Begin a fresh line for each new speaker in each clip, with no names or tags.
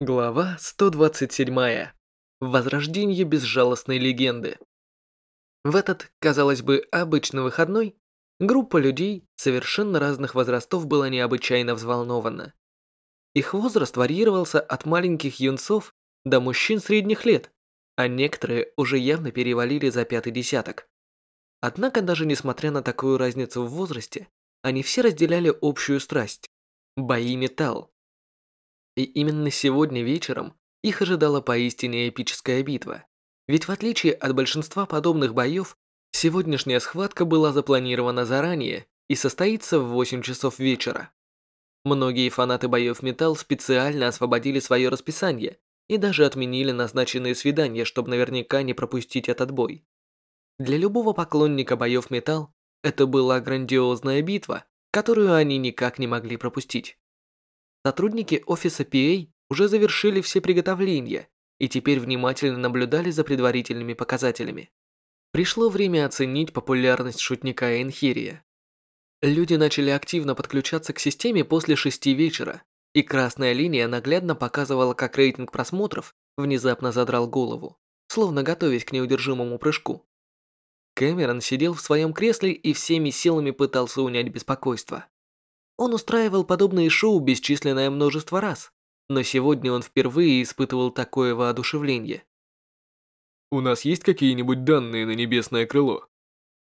Глава 127. Возрождение безжалостной легенды. В этот, казалось бы, обычный выходной, группа людей совершенно разных возрастов была необычайно взволнована. Их возраст варьировался от маленьких юнцов до мужчин средних лет, а некоторые уже явно перевалили за пятый десяток. Однако даже несмотря на такую разницу в возрасте, они все разделяли общую страсть – бои металл. И именно сегодня вечером их ожидала поистине эпическая битва. Ведь в отличие от большинства подобных боев, сегодняшняя схватка была запланирована заранее и состоится в 8 часов вечера. Многие фанаты боев металл специально освободили свое расписание и даже отменили назначенные свидания, чтобы наверняка не пропустить этот бой. Для любого поклонника боев металл это была грандиозная битва, которую они никак не могли пропустить. Сотрудники офиса PA уже завершили все приготовления и теперь внимательно наблюдали за предварительными показателями. Пришло время оценить популярность шутника Энхирия. Люди начали активно подключаться к системе после шести вечера, и красная линия наглядно показывала, как рейтинг просмотров внезапно задрал голову, словно готовясь к неудержимому прыжку. Кэмерон сидел в своем кресле и всеми силами пытался унять беспокойство. Он устраивал подобные шоу бесчисленное множество раз, но сегодня он впервые испытывал такое воодушевление.
«У нас есть какие-нибудь данные на небесное крыло?»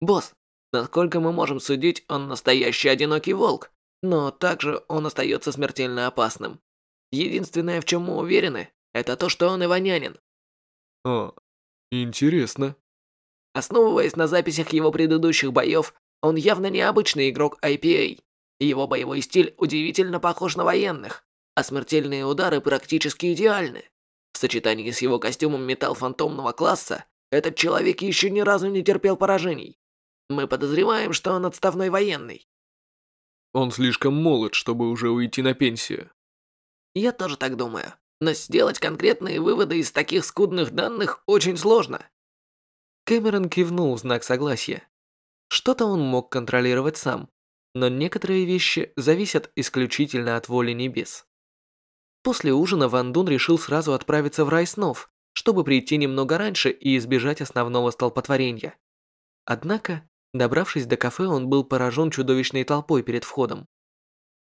«Босс, насколько мы можем судить, он настоящий одинокий волк, но также он остается смертельно опасным. Единственное, в чем мы уверены, это то, что он иванянин».
«А, интересно».
Основываясь на записях его предыдущих боев, он явно необычный игрок IPA. Его боевой стиль удивительно похож на военных, а смертельные удары практически идеальны. В сочетании с его костюмом металл фантомного класса, этот человек еще ни разу не терпел поражений. Мы подозреваем, что он отставной военный.
Он слишком молод, чтобы уже уйти на пенсию.
Я тоже так думаю. Но сделать конкретные выводы из таких скудных данных очень сложно.
Кэмерон кивнул в знак согласия. Что-то он мог контролировать сам, но некоторые вещи зависят исключительно от воли небес. После ужина Ван Дун решил сразу отправиться в рай снов, чтобы прийти немного раньше и избежать основного столпотворения. Однако, добравшись до кафе, он был поражен чудовищной толпой перед входом.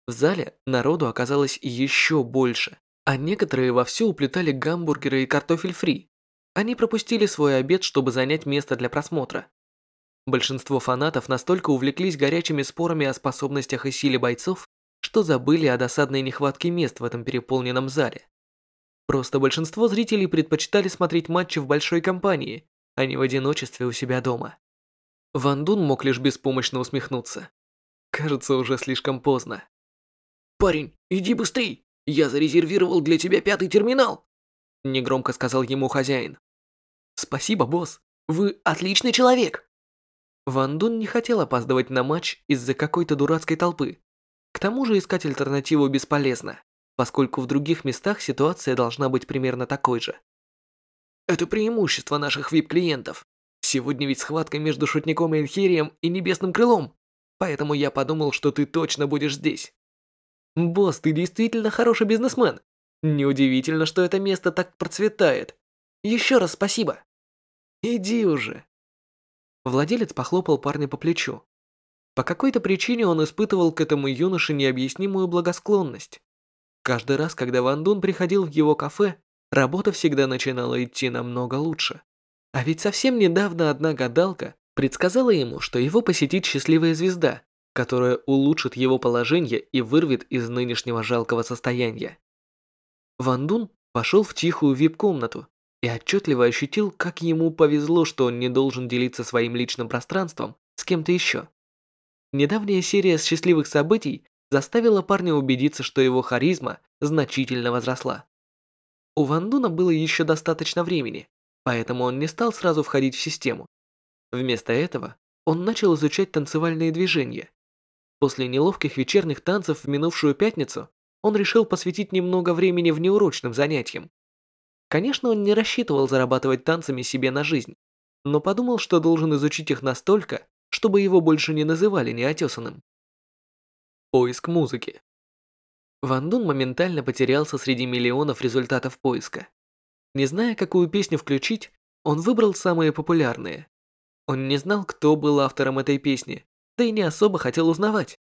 В зале народу оказалось еще больше, а некоторые вовсю уплетали гамбургеры и картофель фри. Они пропустили свой обед, чтобы занять место для просмотра. Большинство фанатов настолько увлеклись горячими спорами о способностях и силе бойцов, что забыли о досадной нехватке мест в этом переполненном зале. Просто большинство зрителей предпочитали смотреть матчи в большой компании, а не в одиночестве у себя дома. Ван Дун мог лишь беспомощно усмехнуться. Кажется, уже слишком поздно.
«Парень, иди быстрей! Я зарезервировал для тебя пятый терминал!»
Негромко сказал ему хозяин.
«Спасибо, босс. Вы отличный человек!»
Ван Дун не хотел опаздывать на матч из-за какой-то дурацкой толпы. К тому же искать альтернативу бесполезно, поскольку в других местах ситуация должна быть примерно такой же.
Это преимущество наших VIP-клиентов. Сегодня ведь схватка между Шутником Энхирием и Небесным Крылом, поэтому я подумал, что ты точно будешь здесь.
Босс, ты действительно хороший бизнесмен. Неудивительно, что это место так процветает. Еще раз спасибо. Иди уже. Владелец похлопал парня по плечу. По какой-то причине он испытывал к этому юноше необъяснимую благосклонность. Каждый раз, когда Ван Дун приходил в его кафе, работа всегда начинала идти намного лучше. А ведь совсем недавно одна гадалка предсказала ему, что его посетит счастливая звезда, которая улучшит его положение и вырвет из нынешнего жалкого состояния. Ван Дун пошел в тихую вип-комнату и отчетливо ощутил, как ему повезло, что он не должен делиться своим личным пространством с кем-то еще. Недавняя серия счастливых событий заставила парня убедиться, что его харизма значительно возросла. У Ван Дуна было еще достаточно времени, поэтому он не стал сразу входить в систему. Вместо этого он начал изучать танцевальные движения. После неловких вечерних танцев в минувшую пятницу он решил посвятить немного времени внеурочным занятиям. Конечно, он не рассчитывал зарабатывать танцами себе на жизнь, но подумал, что должен изучить их настолько, чтобы его больше не называли неотесанным. Поиск музыки. Ван Дун моментально потерялся среди миллионов результатов поиска. Не зная, какую песню включить, он выбрал самые популярные. Он не знал, кто был автором этой песни, да и не особо хотел узнавать.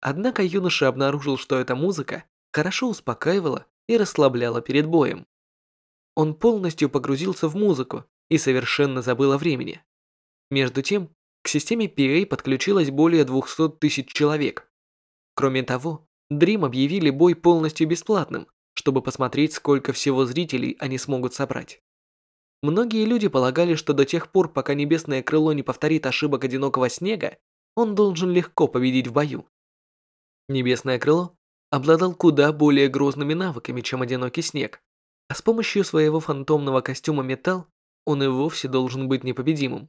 Однако юноша обнаружил, что эта музыка хорошо успокаивала и расслабляла перед боем. Он полностью погрузился в музыку и совершенно забыл о времени. Между тем, к системе PA подключилось более 200 тысяч человек. Кроме того, Dream объявили бой полностью бесплатным, чтобы посмотреть, сколько всего зрителей они смогут собрать. Многие люди полагали, что до тех пор, пока Небесное Крыло не повторит ошибок Одинокого Снега, он должен легко победить в бою. Небесное Крыло обладал куда более грозными навыками, чем Одинокий Снег, а с помощью своего фантомного костюма Металл он и вовсе должен быть непобедимым.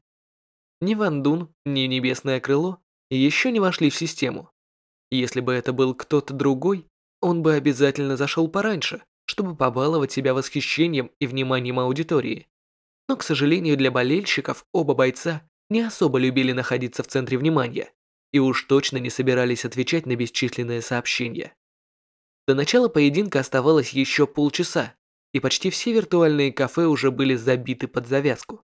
Ни Ван Дун, ни Небесное Крыло еще не вошли в систему. Если бы это был кто-то другой, он бы обязательно зашел пораньше, чтобы побаловать себя восхищением и вниманием аудитории. Но, к сожалению, для болельщиков оба бойца не особо любили находиться в центре внимания и уж точно не собирались отвечать на бесчисленные сообщения. До начала поединка оставалось еще полчаса, и почти все виртуальные кафе уже были забиты под завязку.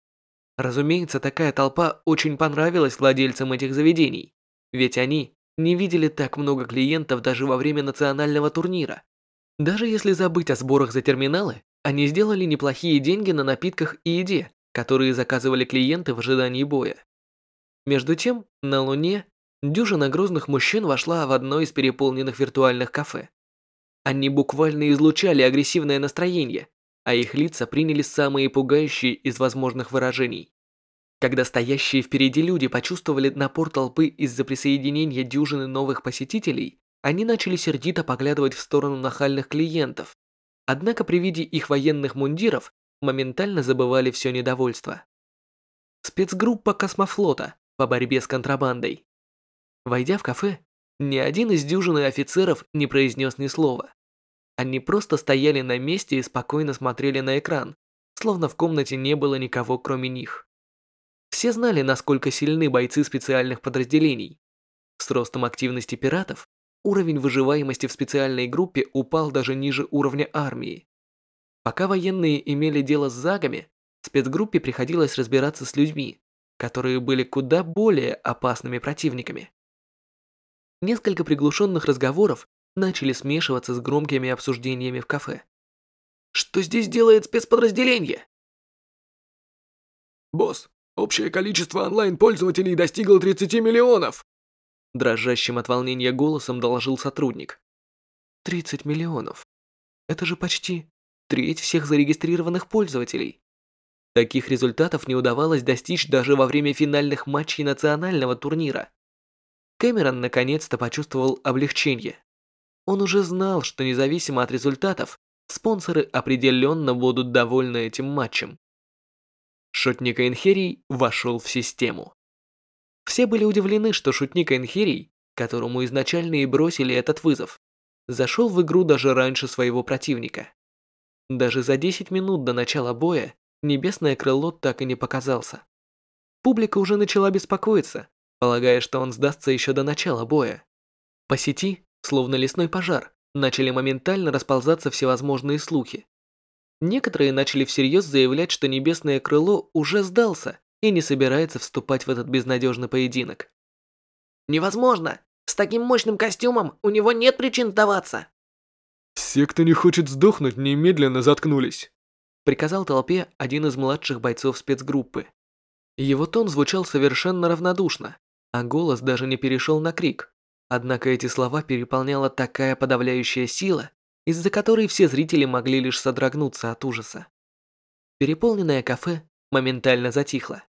Разумеется, такая толпа очень понравилась владельцам этих заведений, ведь они не видели так много клиентов даже во время национального турнира. Даже если забыть о сборах за терминалы, они сделали неплохие деньги на напитках и еде, которые заказывали клиенты в ожидании боя. Между тем, на Луне дюжина грозных мужчин вошла в одно из переполненных виртуальных кафе. Они буквально излучали агрессивное настроение, а их лица приняли самые пугающие из возможных выражений. Когда стоящие впереди люди почувствовали напор толпы из-за присоединения дюжины новых посетителей, они начали сердито поглядывать в сторону нахальных клиентов, Однако при виде их военных мундиров моментально забывали все недовольство. Спецгруппа космофлота по борьбе с контрабандой. Войдя в кафе, ни один из дюжины офицеров не произнес ни слова. Они просто стояли на месте и спокойно смотрели на экран, словно в комнате не было никого, кроме них. Все знали, насколько сильны бойцы специальных подразделений. С ростом активности пиратов уровень выживаемости в специальной группе упал даже ниже уровня армии. Пока военные имели дело с загами, спецгруппе приходилось разбираться с людьми, которые были куда более опасными противниками. Несколько приглушенных разговоров начали смешиваться с громкими обсуждениями в кафе.
Что здесь делает спецподразделение?
Босс, общее количество онлайн-пользователей достигло 30 миллионов.
Дрожащим от волнения голосом доложил сотрудник. 30 миллионов. Это же почти треть всех зарегистрированных пользователей. Таких результатов не удавалось достичь даже во время финальных матчей национального турнира. Кэмерон наконец-то почувствовал облегчение. Он уже знал, что независимо от результатов, спонсоры определенно будут довольны этим матчем. Шотник Энхерий вошел в систему. Все были удивлены, что шутник Энхирий, которому изначально и бросили этот вызов, зашел в игру даже раньше своего противника. Даже за 10 минут до начала боя Небесное Крыло так и не показался. Публика уже начала беспокоиться, полагая, что он сдастся еще до начала боя. По сети, словно лесной пожар, начали моментально расползаться всевозможные слухи. Некоторые начали всерьез заявлять, что Небесное Крыло уже сдался и не собирается вступать в этот безнадежный поединок.
Невозможно! С таким мощным костюмом у него нет причин сдаваться.
Все, кто не хочет сдохнуть, немедленно заткнулись.
Приказал толпе один из младших бойцов спецгруппы. Его тон звучал совершенно равнодушно, а голос даже не перешел на крик. Однако эти слова переполняла такая подавляющая сила, из-за которой все зрители могли лишь содрогнуться от ужаса. Переполненное кафе моментально затихло.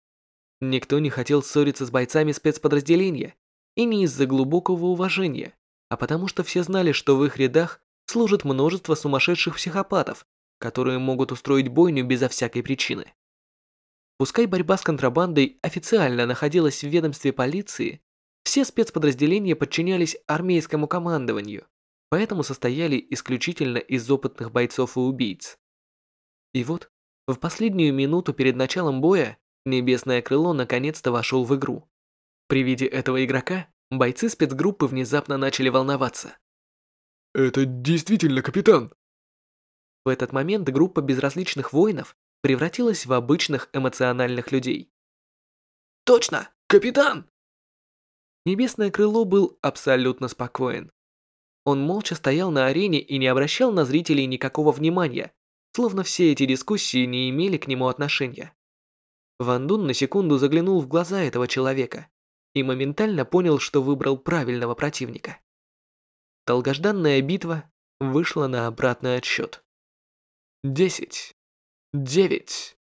Никто не хотел ссориться с бойцами спецподразделения, и не из-за глубокого уважения, а потому что все знали, что в их рядах служит множество сумасшедших психопатов, которые могут устроить бойню безо всякой причины. Пускай борьба с контрабандой официально находилась в ведомстве полиции, все спецподразделения подчинялись армейскому командованию, поэтому состояли исключительно из опытных бойцов и убийц. И вот, в последнюю минуту перед началом боя Небесное крыло наконец-то вошел в игру. При виде этого игрока бойцы спецгруппы внезапно начали волноваться.
Это действительно капитан.
В этот момент группа безразличных воинов превратилась в обычных эмоциональных людей.
Точно, капитан!
Небесное крыло был абсолютно спокоен. Он молча стоял на арене и не обращал на зрителей никакого внимания, словно все эти дискуссии не имели к нему отношения. Ван Дун на секунду заглянул в глаза этого человека и моментально понял, что выбрал правильного противника. Долгожданная битва вышла на обратный отсчет. Десять, девять,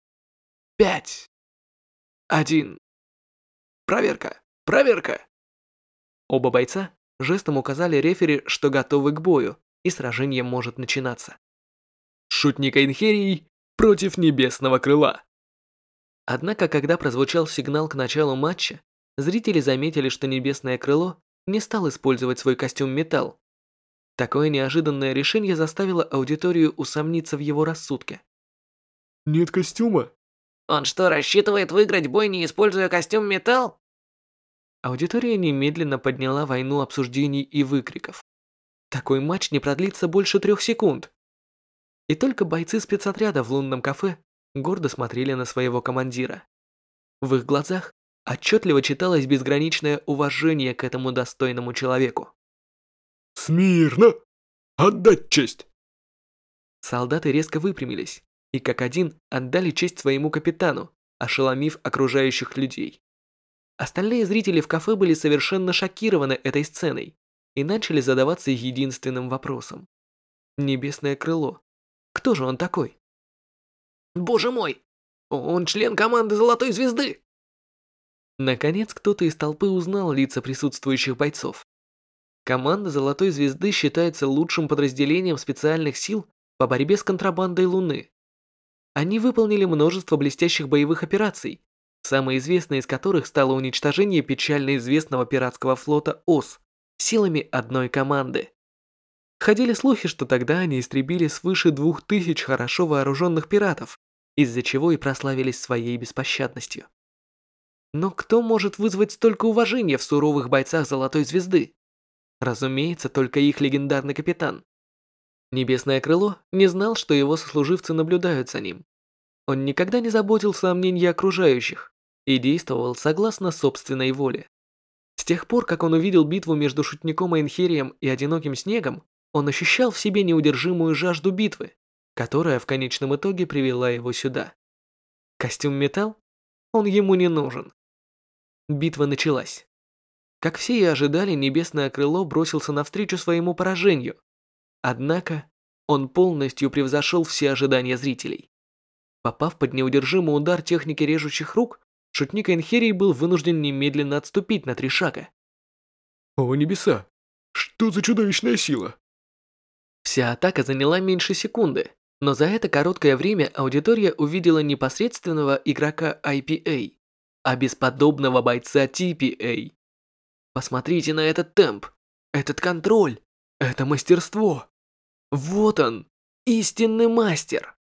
пять, один.
Проверка, проверка.
Оба бойца жестом указали рефери, что готовы к бою, и сражение может начинаться. Шутник Эйнхерий против Небесного Крыла. Однако, когда прозвучал сигнал к началу матча, зрители заметили, что Небесное Крыло не стал использовать свой костюм металл. Такое неожиданное решение заставило аудиторию усомниться в его рассудке.
Нет костюма?
Он что, рассчитывает выиграть бой, не используя костюм металл?
Аудитория немедленно подняла войну обсуждений и выкриков. Такой матч не продлится больше трех секунд. И только бойцы спецотряда в лунном кафе гордо смотрели на своего командира. В их глазах отчетливо читалось безграничное уважение к этому достойному человеку.
Смирно! Отдать честь!
Солдаты резко выпрямились и как один отдали честь своему капитану, ошеломив окружающих людей. Остальные зрители в кафе были совершенно шокированы этой сценой и начали задаваться единственным вопросом. Небесное крыло. Кто же он такой?
Боже мой! Он член команды Золотой Звезды!
Наконец кто-то из толпы узнал лица присутствующих бойцов. Команда Золотой Звезды считается лучшим подразделением специальных сил по борьбе с контрабандой Луны. Они выполнили множество блестящих боевых операций, самой известной из которых стало уничтожение печально известного пиратского флота ОС силами одной команды. Ходили слухи, что тогда они истребили свыше двух тысяч хорошо вооруженных пиратов, из-за чего и прославились своей беспощадностью. Но кто может вызвать столько уважения в суровых бойцах Золотой Звезды? Разумеется, только их легендарный капитан. Небесное Крыло не знал, что его сослуживцы наблюдают за ним. Он никогда не заботился о мнении окружающих, и действовал согласно собственной воле. С тех пор, как он увидел битву между шутником Эйнхерием и Одиноким Снегом, он ощущал в себе неудержимую жажду битвы, которая в конечном итоге привела его сюда. Костюм металл? Он ему не нужен. Битва началась. Как все и ожидали, Небесное Крыло бросился навстречу своему поражению. Однако, он полностью превзошел все ожидания зрителей. Попав под неудержимый удар техники режущих рук, шутник Энхерий был вынужден немедленно отступить на три шага.
О небеса! Что за чудовищная сила?
Вся атака заняла меньше секунды, но за это короткое время аудитория увидела непосредственного игрока IPA, а бесподобного бойца TPA. Посмотрите на этот темп, этот контроль, это мастерство. Вот он, истинный мастер.